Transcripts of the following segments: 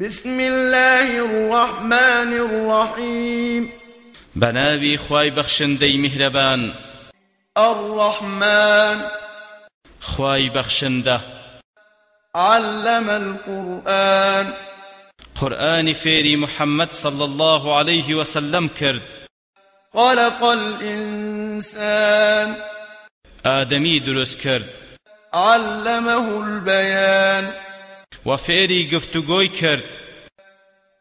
بسم الله الرحمن الرحيم. بنابي خواي بخشندي مهربان الرحمن. خواي بخشنده علم القرآن. قرآن فيري محمد صلى الله عليه وسلم كرد خلق الإنسان. آدمي دروس كرد علمه البيان. وفيري قفتقوي كرد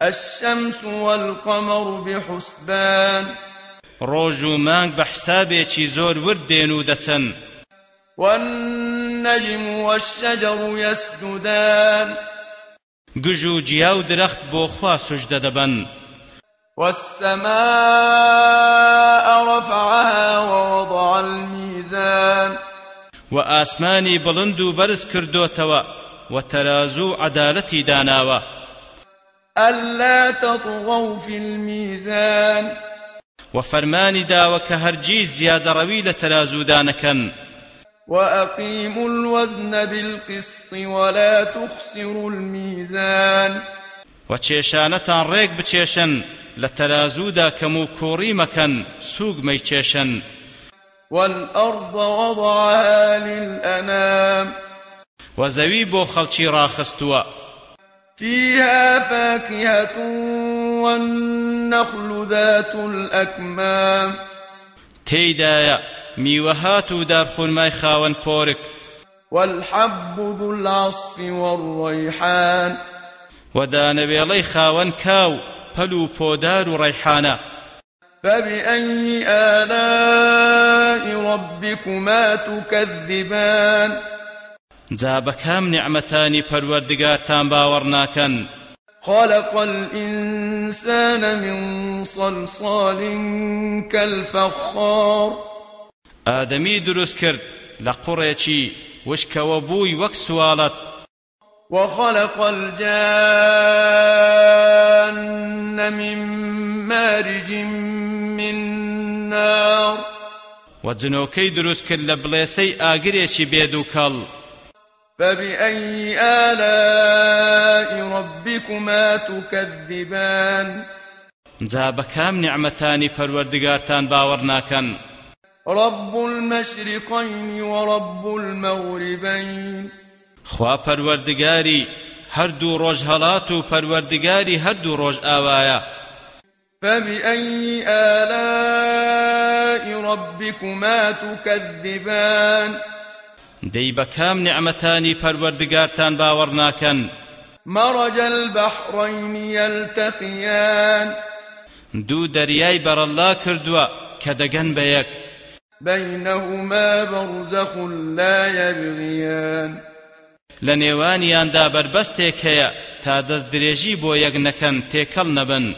الشمس والقمر بحسبان. روجو مانگ بحسابي زور وردين دتن. والنجم والشجر يسجدان. گژ جياو درخت بو خوا سجده دبن والسماء رفعها ووضع الميزان. وآسماني بلندو برز كردو توا وترازو عدالتي داناوا. ألا تطغوا في الميزان. وفرماني داوە کە هەرگیز زیادەڕەوی لە تەرازوودانەکەن وأقيموا الوزن بالقسط ولا تخسروا الميزان. وچێشانەتان ڕێک بچێشن لە تەرازوودا کەم و کوڕی مەکەن والأرض وضعها للأنام. وزەوی بۆ خەڵکی ڕاخستووە فيها فاكهة والنخل ذات الأكمام. تێیدایە میوەهات و دارخورمای خاوەن پۆرک. والحب ذو العصف والريحان. ودانەوێڵەی خاوەن کاو پەل و پۆدار و ڕەیحانە فبأي آلاء ربكما تكذبان؟ جا بە کام نعمەتانی پەروەردگارتان باوەڕ ناکەن خلق الإنسان من صلصال كالفخار. لە قوڕێکی وشکەوە بووی وەک سوالەت وخلق الجان من مارج من نار. وجنۆکەی دروست کرد لە بڵێسەی ئاگرێکی بێد و کەڵ فبأي آلاء ربكما تكذبان جا نعمەتانی پەروەردگارتان باوەڕ ناکەن. رب المشرقين ورب المغربين خوا پەروەردگاری هەردوو ڕۆژ هەڵات و پەروەردگاری هەردوو ڕۆژ ئاوایە. فبأي آلاء ربكما تكذبان دەی بە کام نعمەتانی پەروەردگارتان باوەڕ ناکەن؟ مرج البحرين يلتقيان. دوو دەریای بەرەڵا کردووە کە دەگەن بە یەک. بينهما برزخ لا يبغيان. لە نێوانیاندا بربەستێک هەیە تا دەست درێژی بۆ یەک نەکەن تێکەڵ نەبن.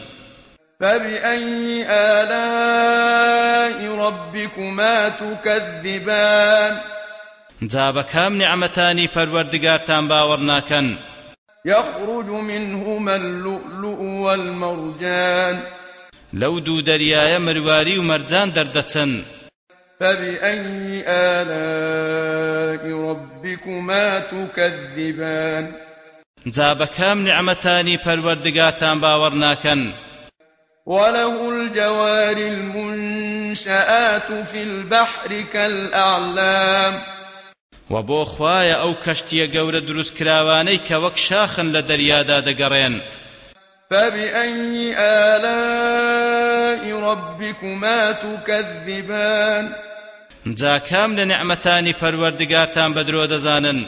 فبأي آلاء ربكما تكذبان؟ جا بە کام نعمەتانی پەروەردگارتان باوەڕ ناکەن. يخرج منهما اللؤلؤ والمرجان. لەو دوو دەریایە مرواری و مەرجان دەردەچن. فبأي آلاء ربكما تكذبان؟ جا بە کام نعمەتانی پەروەردگارتان باوەڕ ناکەن. وله الجوار المنشآت في البحر كالأعلام. و بۆ خوایە ئەو کەشتیە گەورە دروست کراوانەی کە وەک شاخن لە دەریادا دەگەڕێن. فبأي آلاء ربكما تكذبان؟ جا کام لە نعمەتانی پەروەردگارتان بەدرۆ دەزانن؟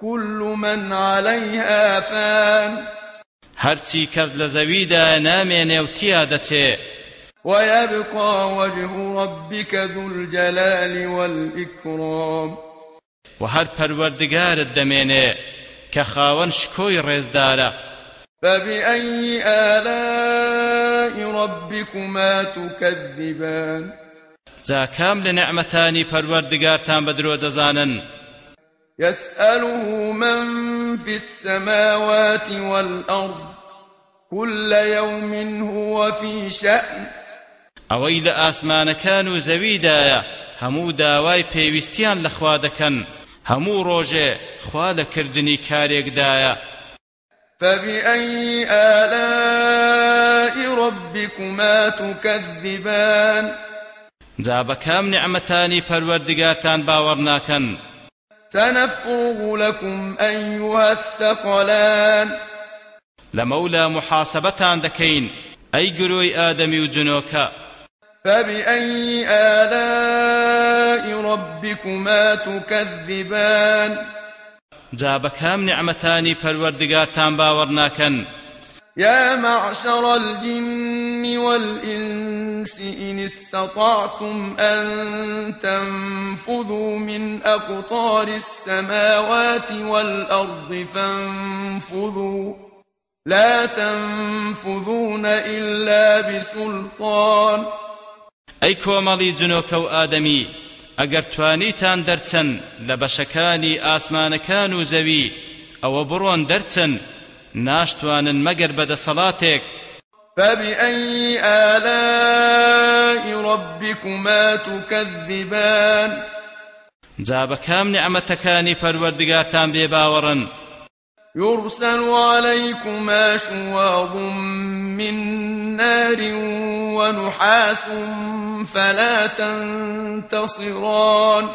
كل من عليها فان. هەرچی کەس لە زەویدا نامێنێ و تیا دەچێ. ويبقى وجه ربك ذو الجلال والإكرام. و هەر پەروەردگارت دەمێنێ کە خاوەن شکۆی ڕێزدارە. فبأي آلاء ربكما تكذبان؟ لە نعمەتانی پەروەردگارتان بەدرۆ دەزانن. يسأله من في السماوات والأرض كل يوم هو في شأن. ئەوەی لە ئاسمانەکان و زەویدایە هەموو داوای پێویستیان لەخوا دەکەن. هەموو ڕۆژێ خوا لە کردنی کارێکدایە. فبأي آلاء ربكما تكذبان؟ جا بەکام نعمەتانی پەروەردگارتان باوەڕ ناکەن. سنفرغ لكم أيها الثقلان. لمولا محاسبتان دكين أي قروي آدمي وجنوكا فبأي آلاء ربكما تكذبان جا بەکام نعمەتانی پەروەردگارتان باوەڕ ناکەن. يا معشر الجن والإنس إن استطعتم أن تنفذوا من أقطار السماوات والأرض فانفذوا لا تنفذون إلا بسلطان أي كومالي جنوكو آدمي ئەگەر توانیتان دەرچەن لە بەشەکانی ئاسمانەکان و زەوی ئەوە بڕۆن دەرچەن ناشتوانن مەگەر بەدەسەڵاتێک فبأي آلاء ربكما تكذبان؟ جا بەکام نعمەتەکانی پەروەردگارتان بێباوەڕن؟ يرسل عليكما شواظ من نار ونحاس فلا تنتصران.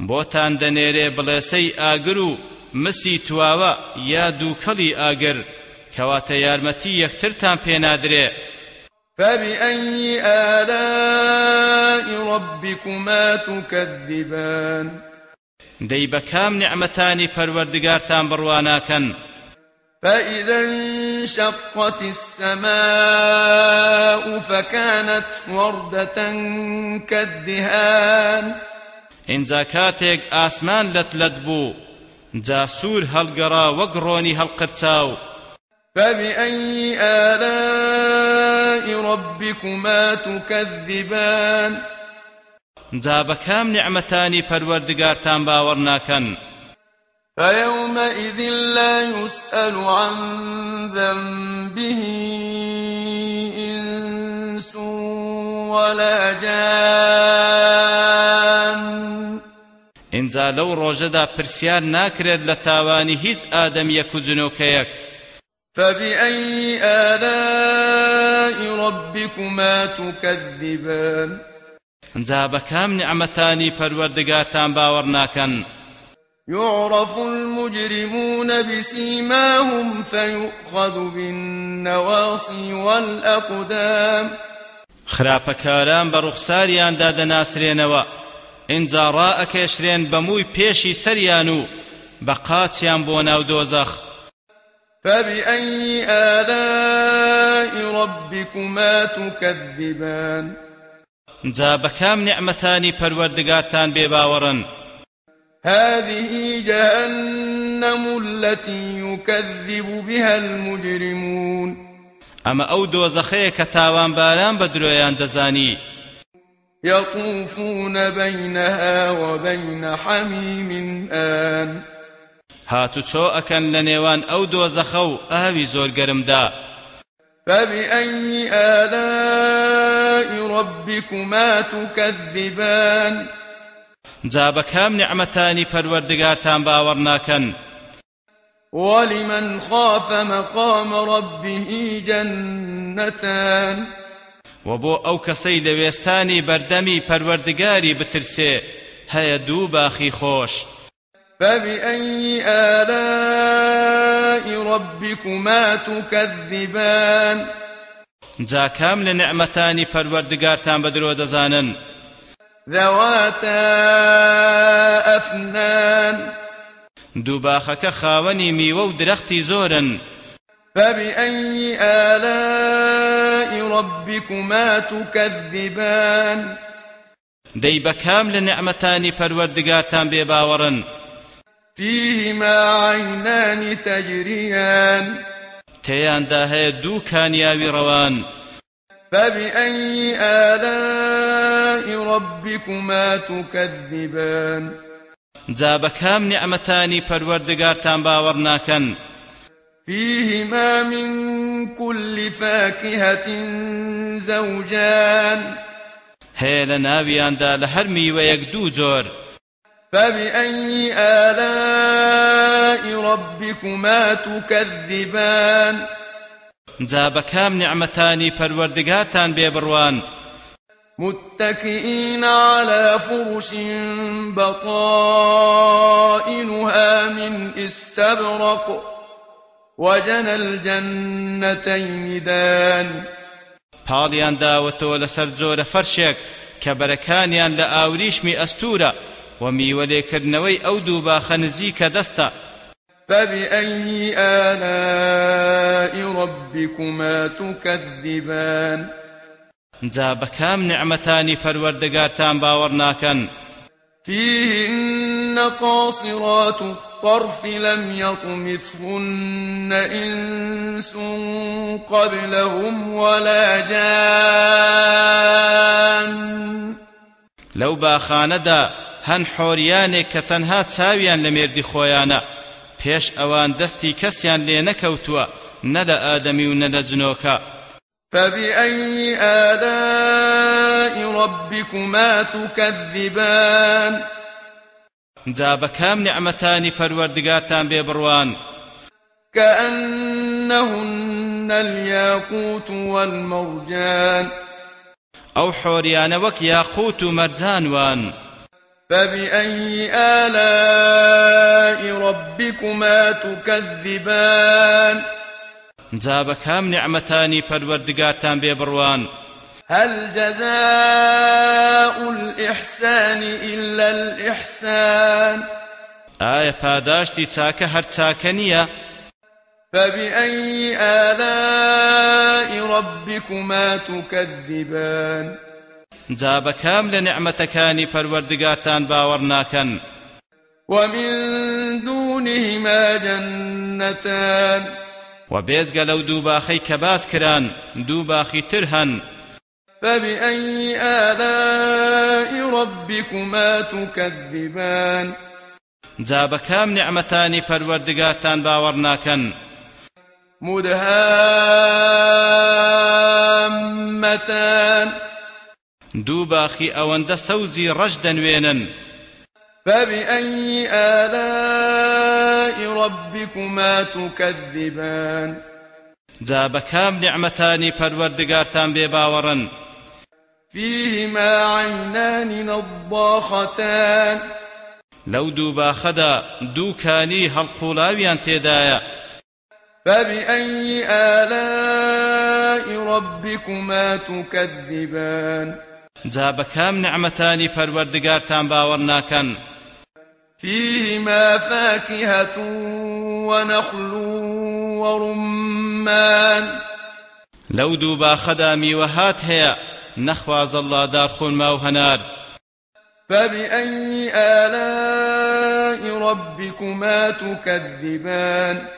بۆتان دەنێرێ بڵێسەی ئاگر و مسی تواوە یا دووکەڵی ئاگر کەواتە یارمەتی یەکترتان پێنادرێ فبأي آلاء ربكما تكذبان؟ دەی بەکام نعمەتانی پەروەردگارتان بڕواناکەن. فإذا انشقت السماء فكانت وردة كالدهان. ئاسمان لەتلەت بوو جا سوور هەڵگەڕا وەک ڕۆنی هەڵقرچاو فبأي آلاء ربكما تكذبان؟ جا بەکام نعمەتانی پەروەردگارتان باوەڕ ناکەن فيومئذ لا يسأل عن ذنبه إنس ولا جان. اینجا لەو ڕۆژەدا پرسیار ناکرێت لە تاوانی هیچ ئادەمیەک و جنۆکەیەک. فبأي آلاء ربكما تكذبان؟ جا بەکام نعمەتانی پەروەردگارتان باوەڕ ناکەن. يعرف المجرمون بسيماهم فيؤخذ بالنواصي والأقدام. خراپەکاران بە ڕوخساریاندا دەناسرێنەوە ئینجا ڕائەکێشرێن بەمووی پێشی سەریان و بە قاچیان بۆ ناو دۆزەخ. فبأي آلاء ربكما تكذبان؟ جا بەکام نعمەتانی پەروەردگارتان بێباوەڕن هذه جهنم التي يكذب بها المجرمون. ئەمە ئەو دۆزەخەیە کە تاوانباران بە درۆیان دەزانی. يطوفون بينها وبين حميم آن. هاتوچۆ ئەکەن لە نێوان ئەو دۆزەخە و ئاوی زۆر گەرمدا. فبأي آلاء ربكما تكذبان جا بەکام نعمەتانی پەروەردگارتان باوەڕ ناکەن ولمن خاف مقام ربه جنتان و بۆ ئەو کەسەی لە وێستانی بەردەمی پەروەردگاری بترسێ هەیە دوو باخی خۆش. فبأي آلاء ربكما تكذبان جا نعمەتانی پەروەردگارتان بە درۆ دەزانن؟ ذواتا أفنان دوو باخەکە خاوەنی میوە و درەختی زۆرن. فبأي آلاء ربكما تكذبان دەی بەکام لە نعمەتانی پەروەردگارتان بێباوەڕن فيهما عينان تجريان. تێیاندا هەیە دوو کانیاوی ڕەوان فبأي آلاء ربكما تكذبان؟ جا بەکام نعمەتانی پەروەردگارتان باوەڕ ناکەن فيهما من كل فاكهة زوجان. ناویاندا لە هەر میوەیەک دوو جۆر. فبأي آلاء ربكما تكذبان جا بەکام نعمەتانی پەروەردگاتان بێبڕوان. متكئين على فرش بطائنها من استبرق وجنى الجنتين دان پاڵیان داوەتەوە لەسەر جۆرە فەرشێک کە بەرەکانیان لە ئاوریشمی ئەستورە و میوەلێکردنەوەی ئەو دوو باخە نزیکە دەستە. فبأي آلاء ربكما تكذبان؟ جا بەکام نعمەتانی پەروەردەگارتان باوەڕ ناکەن. فيهن قاصرات الطرف لم يطمثهن إنس قبلهم ولا جان. لەو باخانەدا هەن حۆریانێک کە تەنها چاویان لە مێردی خۆیانە. پێش ئەوان دەستی کەسیان لێ نەکەوتووە نە لە ئادەمی و نە لە جنۆکە. فبأي آلاء ربكما تكذبان؟ جا بەکام نعمەتانی پەروەردگارتان بێبڕوان كأنهن الياقوت والمرجان. ئەو حۆریانە وەک یاقوت و مەرجانوان. فبأي آلاء ربكما تكذبان جا بەکام نعمەتانی پەروەردگارتان بێبڕوان هل جزاء الإحسان إلا الإحسان؟ ئایا پاداشتی چاکە هەر چاکە نییە؟ فبأي آلاء ربكما تكذبان؟ جا بەکام لە نعمەتەکانی پەروەردگارتان باوەڕ ناکەن ومن دونهما جنتان. و بێزگە لەو دوو باخەی کە باس کران دوو باخی تر هەن. فبأي آلاء ربكما تكذبان؟ جا بەکام نعمەتانی پەروەردگارتان باوەڕ ناکەن مدهامتان. دوو باخی ئەوەندە سەوزی ڕەش دەنوێنن فبأي آلاء ربكما تكذبان؟ جا بەکام نعمەتانی پەروەردگارتان بێ باوەڕن؟ فيهما عينان نضاختان. لەو دوو باخەدا دوو کانی هەڵقوڵاویان تێدایە. فبأي آلاء ربكما تكذبان؟ جا بەکام نعمەتانی پەروەردگارتان باوەڕ ناکەن فيهما فاكهة ونخل ورمان. لەو دوو باخەدا میوەهات هەیە نەخواز الله خۆنما و هەنار فبأي آلاء ربكما تكذبان؟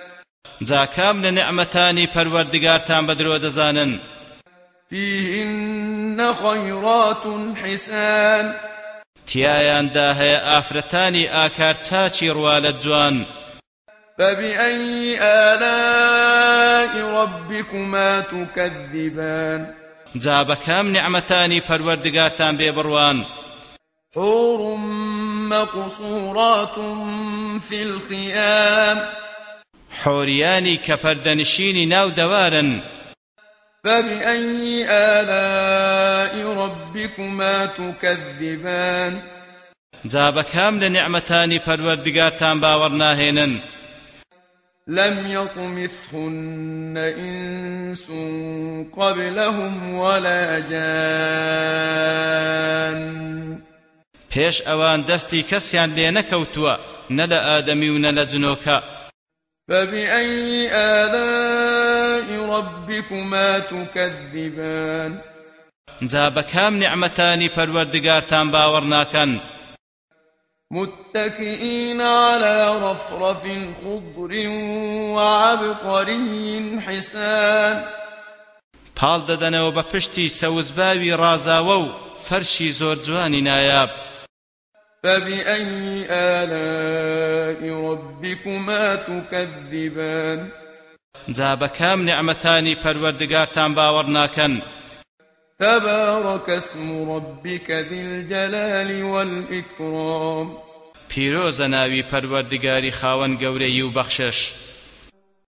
لە نعمەتانی پەروەردگارتان بەدرۆ دەزانن فيهن خيرات حسان. تیایاندا هەیە ئافرەتانی ئاکار چاچی ڕوالە جوان. فبأي آلاء ربكما تكذبان؟ جا بەکام نعمەتانی پەروەردگارتان بێبڕوان حور مقصورات في الخيام. کە پەردەنشینی ناو دەوارن فبأي آلاء ربكما تكذبان جا بەکام لە نعمەتانی پەروەردگارتان باوەڕ ناهێنن. لم يطمثهن إنس قبلهم ولا جان. پێش ئەوان دەستی کەسیان لێ نەکەوتووە نە لە ئادەمی و نە لە جنۆکە. فبأي آلاء ربكما تكذبان. جا بەکام نعمەتانی پەروەردگارتان باوەڕ ناکەن متكئين على رفرف خضر وعبقري حسان. پاڵ دەدەنەوە بە پشتی سەوزباوی ڕازاوە و فەرشی زۆر جوانی نایاب. فبأي آلاء ربكما تكذبان؟ جا بەکام نعمەتانی پەروەردگارتان باوەڕ ناکەن. تبارك اسم ربك ذي الجلال والإكرام. پیرۆزە ناوی پەروەردگاری خاوەن گەورەی و بەخشش.